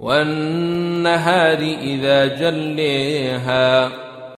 والنهار إذا جليها